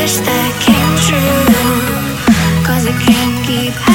wish that came true. Cause I can't keep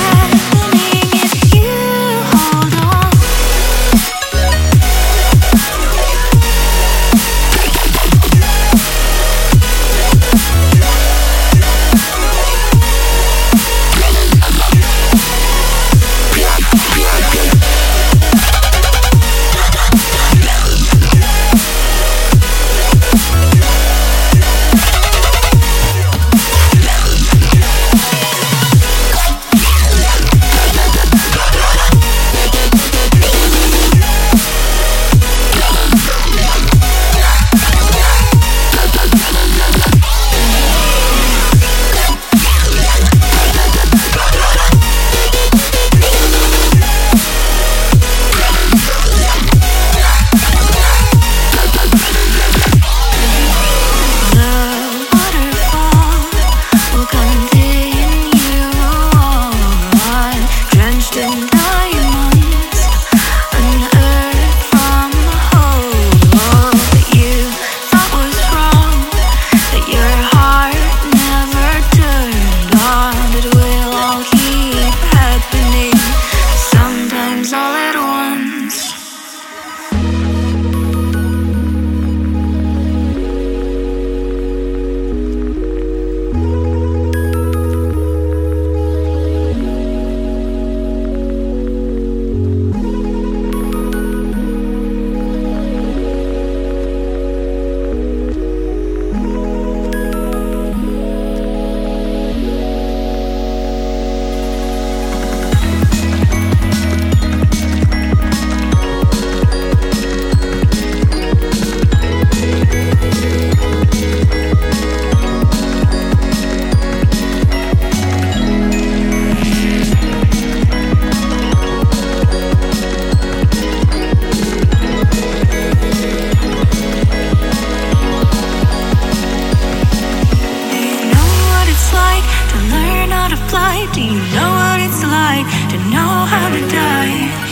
Do you know what it's like to know how to die?